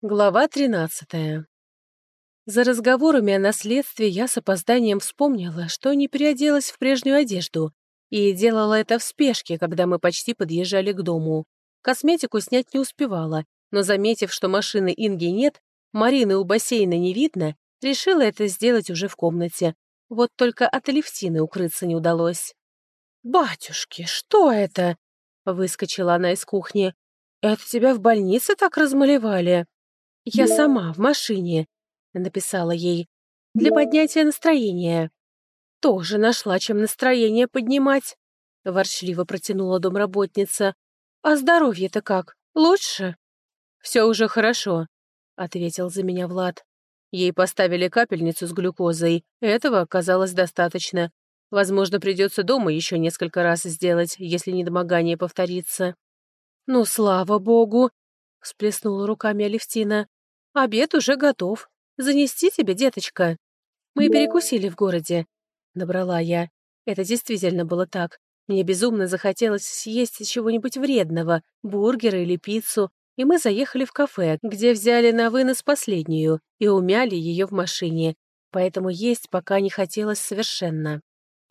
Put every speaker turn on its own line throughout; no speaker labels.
Глава 13. За разговорами о наследстве я с опозданием вспомнила, что не переоделась в прежнюю одежду, и делала это в спешке, когда мы почти подъезжали к дому. Косметику снять не успевала, но, заметив, что машины Инги нет, Марины у бассейна не видно, решила это сделать уже в комнате. Вот только от Алевтины укрыться не удалось. «Батюшки, что это?» — выскочила она из кухни. «Это тебя в больнице так размалевали?» «Я сама, в машине», — написала ей, — «для поднятия настроения». «Тоже нашла, чем настроение поднимать», — ворчливо протянула домработница. «А здоровье-то как? Лучше?» «Все уже хорошо», — ответил за меня Влад. Ей поставили капельницу с глюкозой. Этого оказалось достаточно. Возможно, придется дома еще несколько раз сделать, если недомогание повторится. «Ну, слава богу!» — всплеснула руками Алевтина. Обед уже готов. Занести тебе, деточка?» «Мы перекусили в городе», — набрала я. Это действительно было так. Мне безумно захотелось съесть чего-нибудь вредного, бургера или пиццу, и мы заехали в кафе, где взяли на вынос последнюю и умяли ее в машине, поэтому есть пока не хотелось совершенно.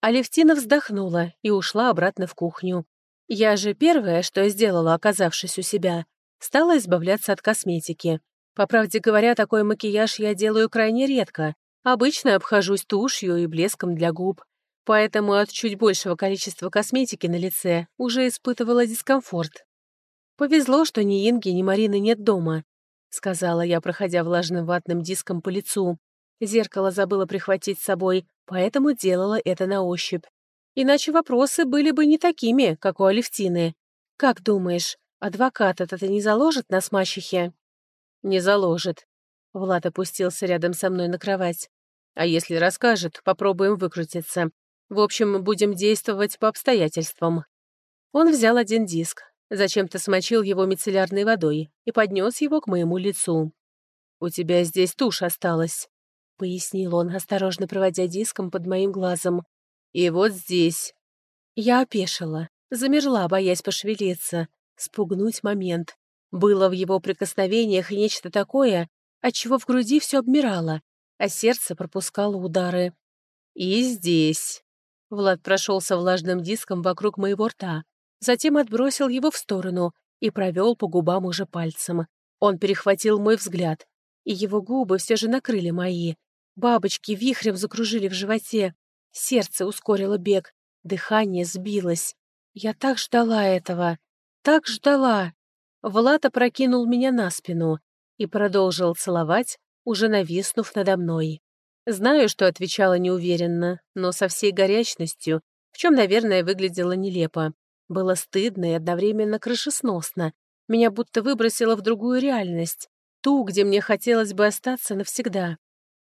Алевтина вздохнула и ушла обратно в кухню. Я же первое, что сделала, оказавшись у себя, стала избавляться от косметики. По правде говоря, такой макияж я делаю крайне редко. Обычно обхожусь тушью и блеском для губ. Поэтому от чуть большего количества косметики на лице уже испытывала дискомфорт. «Повезло, что ни Инги, ни Марины нет дома», — сказала я, проходя влажным ватным диском по лицу. Зеркало забыла прихватить с собой, поэтому делала это на ощупь. Иначе вопросы были бы не такими, как у Алевтины. «Как думаешь, адвокат это не заложит на смачехе?» «Не заложит». Влад опустился рядом со мной на кровать. «А если расскажет, попробуем выкрутиться. В общем, будем действовать по обстоятельствам». Он взял один диск, зачем-то смочил его мицеллярной водой и поднес его к моему лицу. «У тебя здесь тушь осталась», — пояснил он, осторожно проводя диском под моим глазом. «И вот здесь». Я опешила, замерла, боясь пошевелиться, спугнуть момент. Было в его прикосновениях нечто такое, отчего в груди все обмирало, а сердце пропускало удары. «И здесь». Влад прошелся влажным диском вокруг моего рта, затем отбросил его в сторону и провел по губам уже пальцем. Он перехватил мой взгляд, и его губы все же накрыли мои. Бабочки вихрем закружили в животе, сердце ускорило бег, дыхание сбилось. Я так ждала этого, так ждала. Влад опрокинул меня на спину и продолжил целовать, уже нависнув надо мной. Знаю, что отвечала неуверенно, но со всей горячностью, в чем, наверное, выглядело нелепо. Было стыдно и одновременно крышесносно. Меня будто выбросило в другую реальность, ту, где мне хотелось бы остаться навсегда.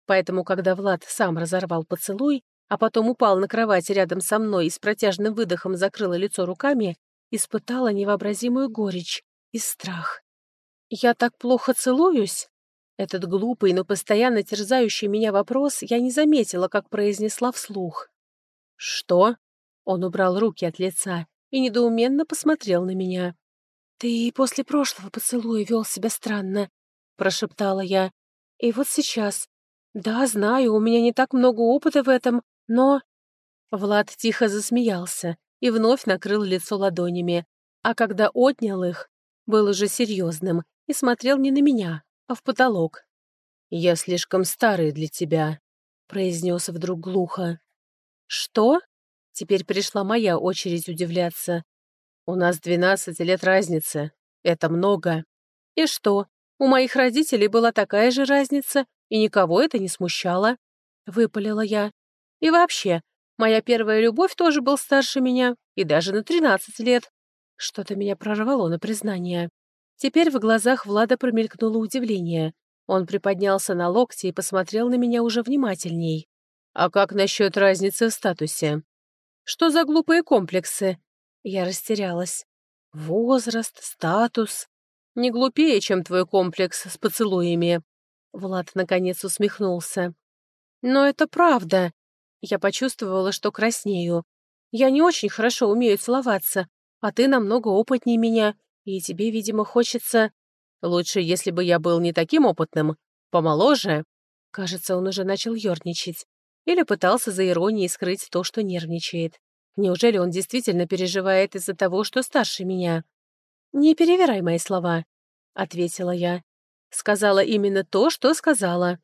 Поэтому, когда Влад сам разорвал поцелуй, а потом упал на кровать рядом со мной и с протяжным выдохом закрыла лицо руками, испытала невообразимую горечь, и страх. «Я так плохо целуюсь?» Этот глупый, но постоянно терзающий меня вопрос я не заметила, как произнесла вслух. «Что?» Он убрал руки от лица и недоуменно посмотрел на меня. «Ты после прошлого поцелуя вел себя странно», — прошептала я. «И вот сейчас. Да, знаю, у меня не так много опыта в этом, но...» Влад тихо засмеялся и вновь накрыл лицо ладонями, а когда отнял их, был уже серьезным и смотрел не на меня, а в потолок. «Я слишком старый для тебя», — произнес вдруг глухо. «Что?» Теперь пришла моя очередь удивляться. «У нас двенадцать лет разницы. Это много». «И что? У моих родителей была такая же разница, и никого это не смущало», — выпалила я. «И вообще, моя первая любовь тоже был старше меня, и даже на тринадцать лет. Что-то меня прорвало на признание. Теперь в глазах Влада промелькнуло удивление. Он приподнялся на локти и посмотрел на меня уже внимательней. «А как насчет разницы в статусе? Что за глупые комплексы?» Я растерялась. «Возраст, статус. Не глупее, чем твой комплекс с поцелуями». Влад наконец усмехнулся. «Но это правда». Я почувствовала, что краснею. Я не очень хорошо умею целоваться, а ты намного опытнее меня, и тебе, видимо, хочется...» Лучше, если бы я был не таким опытным, помоложе. Кажется, он уже начал ерничать. Или пытался за иронией скрыть то, что нервничает. Неужели он действительно переживает из-за того, что старше меня? «Не перевирай мои слова», — ответила я. Сказала именно то, что сказала.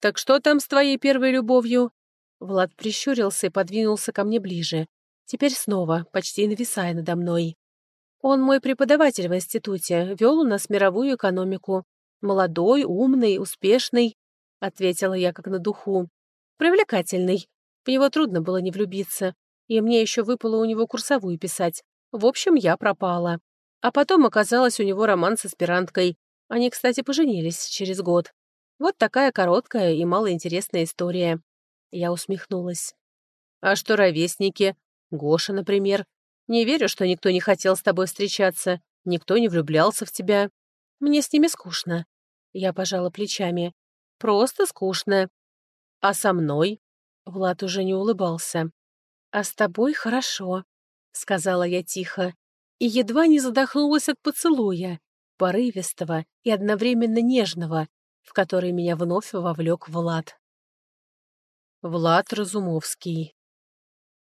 «Так что там с твоей первой любовью?» Влад прищурился и подвинулся ко мне ближе. Теперь снова, почти нависая надо мной. Он мой преподаватель в институте, вел у нас мировую экономику. Молодой, умный, успешный, — ответила я как на духу. Привлекательный. В него трудно было не влюбиться. И мне еще выпало у него курсовую писать. В общем, я пропала. А потом оказалось у него роман с аспиранткой. Они, кстати, поженились через год. Вот такая короткая и малоинтересная история. Я усмехнулась. «А что ровесники? Гоша, например. Не верю, что никто не хотел с тобой встречаться, никто не влюблялся в тебя. Мне с ними скучно». Я пожала плечами. «Просто скучно. А со мной?» Влад уже не улыбался. «А с тобой хорошо», — сказала я тихо, и едва не задохнулась от поцелуя, порывистого и одновременно нежного, в который меня вновь вовлек Влад. Влад Разумовский.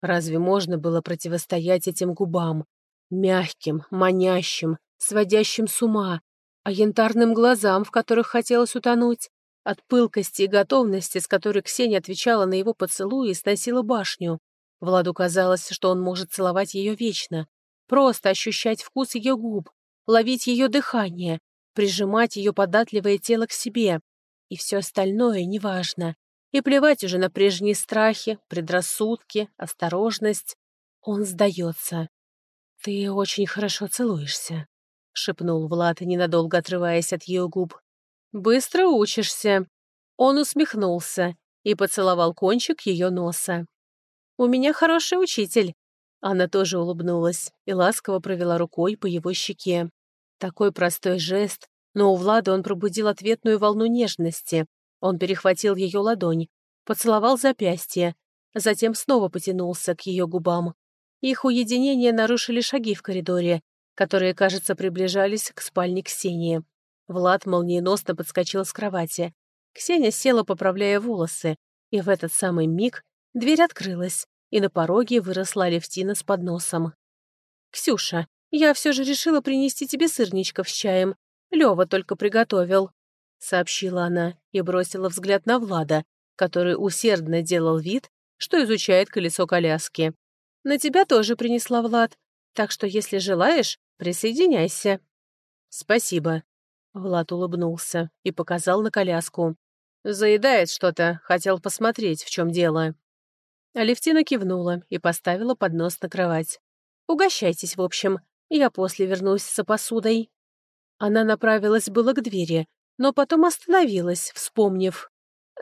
Разве можно было противостоять этим губам? Мягким, манящим, сводящим с ума, а янтарным глазам, в которых хотелось утонуть, от пылкости и готовности, с которой Ксения отвечала на его поцелуи сносила башню. Владу казалось, что он может целовать ее вечно, просто ощущать вкус ее губ, ловить ее дыхание, прижимать ее податливое тело к себе. И все остальное неважно. И плевать уже на прежние страхи, предрассудки, осторожность. Он сдается. «Ты очень хорошо целуешься», — шепнул Влад, ненадолго отрываясь от ее губ. «Быстро учишься». Он усмехнулся и поцеловал кончик ее носа. «У меня хороший учитель». Она тоже улыбнулась и ласково провела рукой по его щеке. Такой простой жест, но у Влада он пробудил ответную волну нежности. Он перехватил ее ладонь, поцеловал запястье, затем снова потянулся к ее губам. Их уединение нарушили шаги в коридоре, которые, кажется, приближались к спальне Ксении. Влад молниеносно подскочил с кровати. Ксения села, поправляя волосы, и в этот самый миг дверь открылась, и на пороге выросла Алевтина с подносом. «Ксюша, я все же решила принести тебе сырничков с чаем. Лёва только приготовил», — сообщила она и бросила взгляд на Влада, который усердно делал вид, что изучает колесо коляски. «На тебя тоже принесла Влад, так что, если желаешь, присоединяйся». «Спасибо», — Влад улыбнулся и показал на коляску. «Заедает что-то, хотел посмотреть, в чем дело». Алевтина кивнула и поставила поднос на кровать. «Угощайтесь, в общем, я после вернусь за посудой». Она направилась было к двери, но потом остановилась, вспомнив.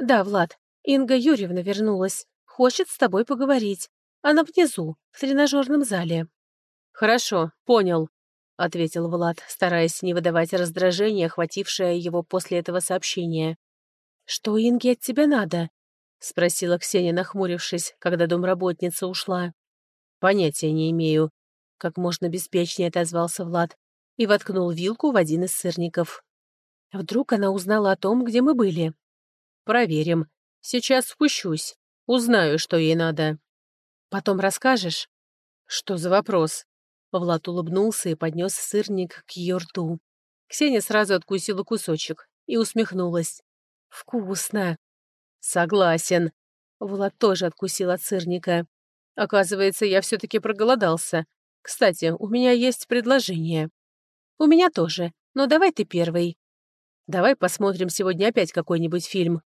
«Да, Влад, Инга Юрьевна вернулась. Хочет с тобой поговорить. Она внизу, в тренажерном зале». «Хорошо, понял», — ответил Влад, стараясь не выдавать раздражения, охватившее его после этого сообщения. «Что Инге от тебя надо?» — спросила Ксения, нахмурившись, когда домработница ушла. «Понятия не имею», — как можно беспечнее отозвался Влад и воткнул вилку в один из сырников. Вдруг она узнала о том, где мы были. «Проверим. Сейчас спущусь. Узнаю, что ей надо». «Потом расскажешь?» «Что за вопрос?» Влад улыбнулся и поднес сырник к ее рту. Ксения сразу откусила кусочек и усмехнулась. «Вкусно!» «Согласен». Влад тоже откусил от сырника. «Оказывается, я все-таки проголодался. Кстати, у меня есть предложение». «У меня тоже, но давай ты первый». «Давай посмотрим сегодня опять какой-нибудь фильм».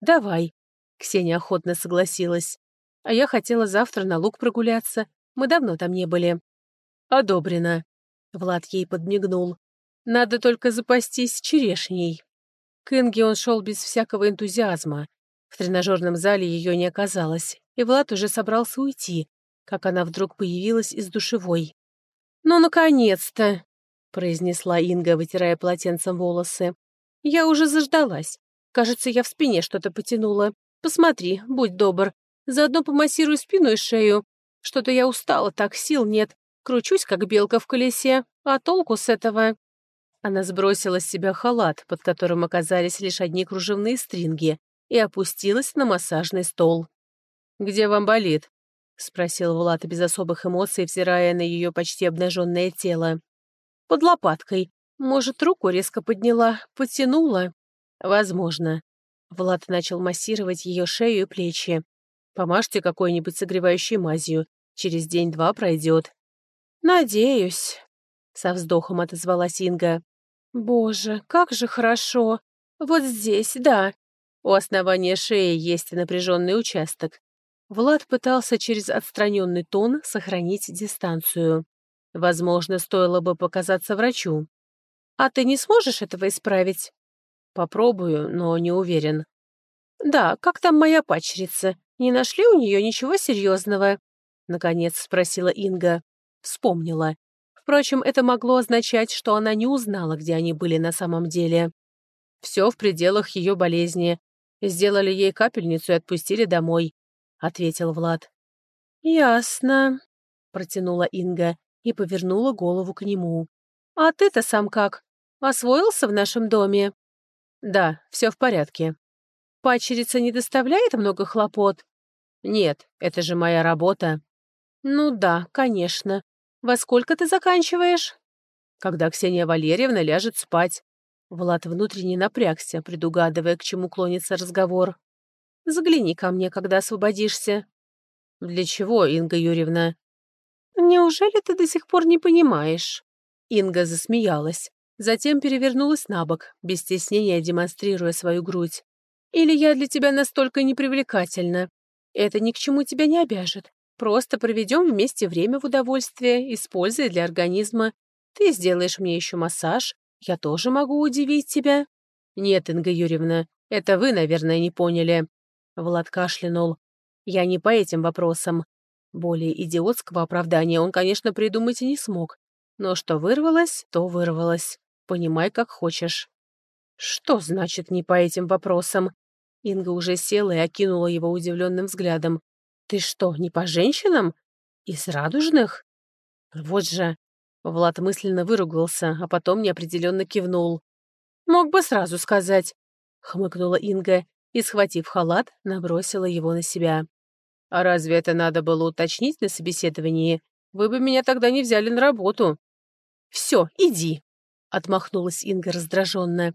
«Давай», — Ксения охотно согласилась. «А я хотела завтра на луг прогуляться. Мы давно там не были». «Одобрено», — Влад ей подмигнул. «Надо только запастись черешней». К Инге он шел без всякого энтузиазма. В тренажерном зале ее не оказалось, и Влад уже собрался уйти, как она вдруг появилась из душевой. «Ну, наконец-то!» — произнесла Инга, вытирая полотенцем волосы. «Я уже заждалась. Кажется, я в спине что-то потянула. Посмотри, будь добр. Заодно помассируй спину и шею. Что-то я устала, так сил нет. Кручусь, как белка в колесе. А толку с этого?» Она сбросила с себя халат, под которым оказались лишь одни кружевные стринги, и опустилась на массажный стол. «Где вам болит?» — спросил Влад без особых эмоций, взирая на ее почти обнаженное тело. «Под лопаткой. Может, руку резко подняла, потянула?» «Возможно». Влад начал массировать ее шею и плечи. «Помажьте какой-нибудь согревающей мазью. Через день-два пройдет». «Надеюсь», — со вздохом отозвалась Инга. «Боже, как же хорошо! Вот здесь, да!» У основания шеи есть напряженный участок. Влад пытался через отстраненный тон сохранить дистанцию. Возможно, стоило бы показаться врачу. «А ты не сможешь этого исправить?» «Попробую, но не уверен». «Да, как там моя пачерица? Не нашли у нее ничего серьезного?» Наконец спросила Инга. Вспомнила. Впрочем, это могло означать, что она не узнала, где они были на самом деле. Все в пределах ее болезни. Сделали ей капельницу и отпустили домой. — ответил Влад. «Ясно», — протянула Инга и повернула голову к нему. «А ты-то сам как? Освоился в нашем доме?» «Да, все в порядке». «Пачерица не доставляет много хлопот?» «Нет, это же моя работа». «Ну да, конечно. Во сколько ты заканчиваешь?» «Когда Ксения Валерьевна ляжет спать». Влад внутренне напрягся, предугадывая, к чему клонится разговор. Загляни ко мне, когда освободишься». «Для чего, Инга Юрьевна?» «Неужели ты до сих пор не понимаешь?» Инга засмеялась, затем перевернулась на бок, без стеснения демонстрируя свою грудь. «Или я для тебя настолько непривлекательна? Это ни к чему тебя не обяжет. Просто проведем вместе время в удовольствие, используя для организма. Ты сделаешь мне еще массаж, я тоже могу удивить тебя». «Нет, Инга Юрьевна, это вы, наверное, не поняли. Влад кашлянул. «Я не по этим вопросам. Более идиотского оправдания он, конечно, придумать и не смог. Но что вырвалось, то вырвалось. Понимай, как хочешь». «Что значит «не по этим вопросам»?» Инга уже села и окинула его удивленным взглядом. «Ты что, не по женщинам? Из радужных?» «Вот же...» Влад мысленно выругался, а потом неопределенно кивнул. «Мог бы сразу сказать», — хмыкнула Инга и, схватив халат, набросила его на себя. «А разве это надо было уточнить на собеседовании? Вы бы меня тогда не взяли на работу». «Все, иди», — отмахнулась Инга раздраженно.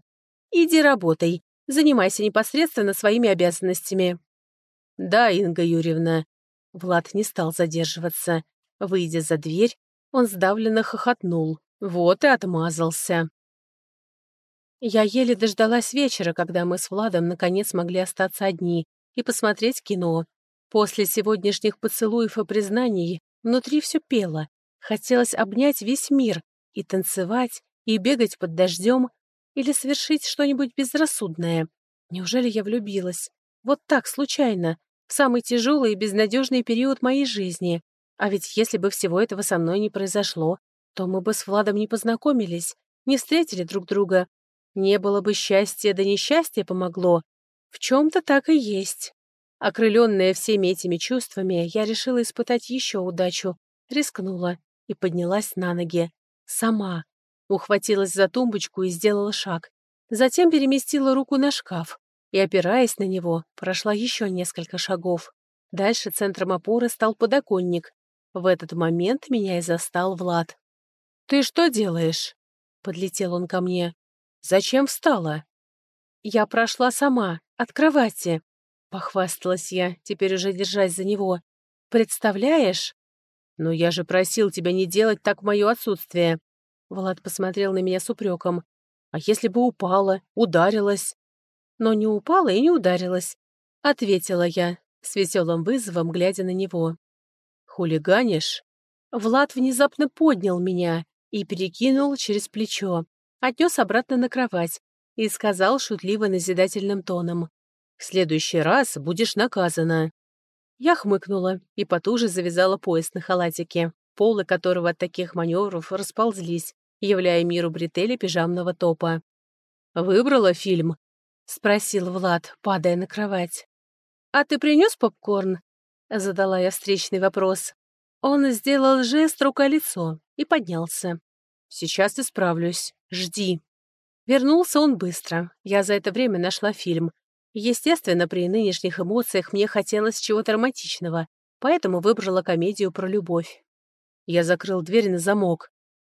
«Иди работай, занимайся непосредственно своими обязанностями». «Да, Инга Юрьевна». Влад не стал задерживаться. Выйдя за дверь, он сдавленно хохотнул. Вот и отмазался. Я еле дождалась вечера, когда мы с Владом наконец могли остаться одни и посмотреть кино. После сегодняшних поцелуев и признаний внутри все пело. Хотелось обнять весь мир и танцевать, и бегать под дождем, или совершить что-нибудь безрассудное. Неужели я влюбилась? Вот так, случайно, в самый тяжелый и безнадежный период моей жизни. А ведь если бы всего этого со мной не произошло, то мы бы с Владом не познакомились, не встретили друг друга, не было бы счастья, да несчастье помогло. В чем-то так и есть. Окрыленная всеми этими чувствами, я решила испытать еще удачу, рискнула и поднялась на ноги. Сама. Ухватилась за тумбочку и сделала шаг. Затем переместила руку на шкаф и, опираясь на него, прошла еще несколько шагов. Дальше центром опоры стал подоконник. В этот момент меня и застал Влад. «Ты что делаешь?» — подлетел он ко мне. Зачем встала?» «Я прошла сама, от кровати», — похвасталась я, теперь уже держась за него. «Представляешь?» «Но я же просил тебя не делать так в мое отсутствие». Влад посмотрел на меня с упреком. «А если бы упала, ударилась?» «Но не упала и не ударилась», — ответила я, с веселым вызовом, глядя на него. «Хулиганишь?» Влад внезапно поднял меня и перекинул через плечо отнес обратно на кровать и сказал шутливо-назидательным тоном. «В следующий раз будешь наказана». Я хмыкнула и потуже завязала пояс на халатике, полы которого от таких маневров расползлись, являя миру бретели пижамного топа. «Выбрала фильм?» — спросил Влад, падая на кровать. «А ты принес попкорн?» — задала я встречный вопрос. Он сделал жест рука-лицо и поднялся. «Сейчас исправлюсь. Жди». Вернулся он быстро. Я за это время нашла фильм. Естественно, при нынешних эмоциях мне хотелось чего-то романтичного, поэтому выбрала комедию про любовь. Я закрыл дверь на замок, —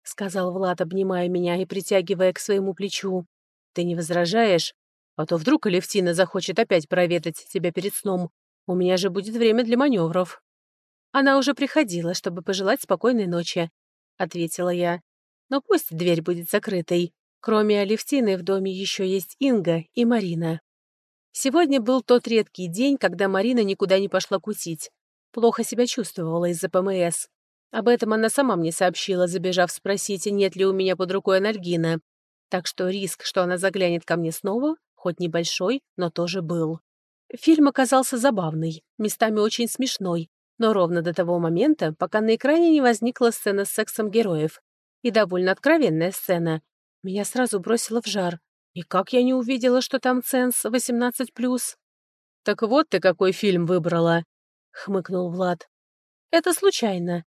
сказал Влад, обнимая меня и притягивая к своему плечу. «Ты не возражаешь? А то вдруг Алевтина захочет опять проведать тебя перед сном. У меня же будет время для маневров». «Она уже приходила, чтобы пожелать спокойной ночи», — ответила я. «Но пусть дверь будет закрытой. Кроме Алевтины в доме еще есть Инга и Марина». Сегодня был тот редкий день, когда Марина никуда не пошла кутить. Плохо себя чувствовала из-за ПМС. Об этом она сама мне сообщила, забежав спросить, нет ли у меня под рукой анальгина. Так что риск, что она заглянет ко мне снова, хоть небольшой, но тоже был. Фильм оказался забавный, местами очень смешной, но ровно до того момента, пока на экране не возникла сцена с сексом героев. И довольно откровенная сцена. Меня сразу бросило в жар. И как я не увидела, что там ценз 18+. «Так вот ты какой фильм выбрала», — хмыкнул Влад. «Это случайно.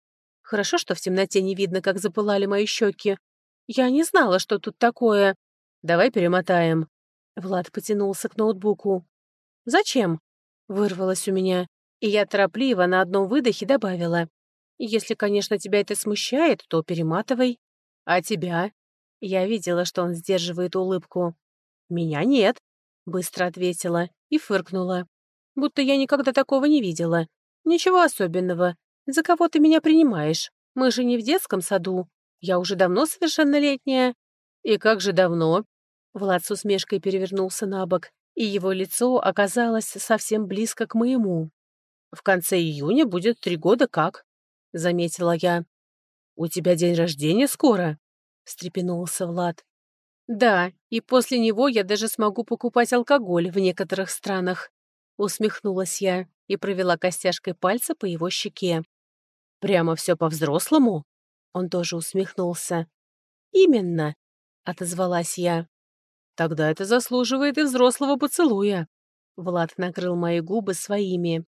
Хорошо, что в темноте не видно, как запылали мои щеки. Я не знала, что тут такое. Давай перемотаем. Влад потянулся к ноутбуку. «Зачем?» — вырвалось у меня, и я торопливо на одном выдохе добавила. «Если, конечно, тебя это смущает, то перематывай. А тебя?» Я видела, что он сдерживает улыбку. «Меня нет», — быстро ответила и фыркнула. «Будто я никогда такого не видела. Ничего особенного. «За кого ты меня принимаешь? Мы же не в детском саду. Я уже давно совершеннолетняя». «И как же давно?» Влад с усмешкой перевернулся на бок, и его лицо оказалось совсем близко к моему. «В конце июня будет три года как?» — заметила я. «У тебя день рождения скоро?» — встрепенулся Влад. «Да, и после него я даже смогу покупать алкоголь в некоторых странах», — усмехнулась я и провела костяшкой пальца по его щеке. «Прямо все по-взрослому?» Он тоже усмехнулся. «Именно», — отозвалась я. «Тогда это заслуживает и взрослого поцелуя». Влад накрыл мои губы своими.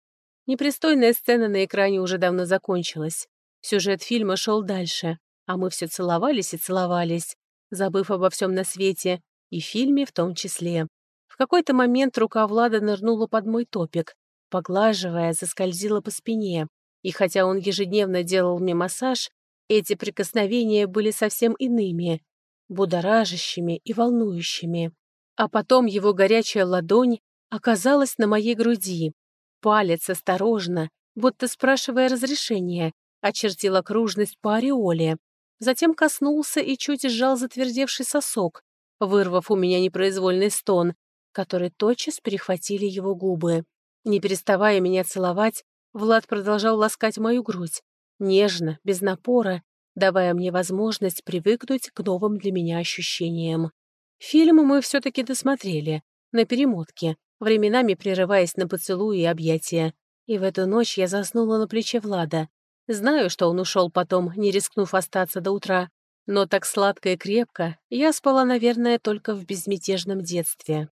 Непристойная сцена на экране уже давно закончилась. Сюжет фильма шел дальше, а мы все целовались и целовались, забыв обо всем на свете, и фильме в том числе. В какой-то момент рука Влада нырнула под мой топик, поглаживая, заскользила по спине. И хотя он ежедневно делал мне массаж, эти прикосновения были совсем иными, будоражащими и волнующими. А потом его горячая ладонь оказалась на моей груди. Палец осторожно, будто спрашивая разрешения, очертил окружность по ореоле. Затем коснулся и чуть сжал затвердевший сосок, вырвав у меня непроизвольный стон, который тотчас перехватили его губы. Не переставая меня целовать, Влад продолжал ласкать мою грудь, нежно, без напора, давая мне возможность привыкнуть к новым для меня ощущениям. Фильм мы все-таки досмотрели, на перемотке, временами прерываясь на поцелуи и объятия. И в эту ночь я заснула на плече Влада. Знаю, что он ушел потом, не рискнув остаться до утра. Но так сладко и крепко я спала, наверное, только в безмятежном детстве.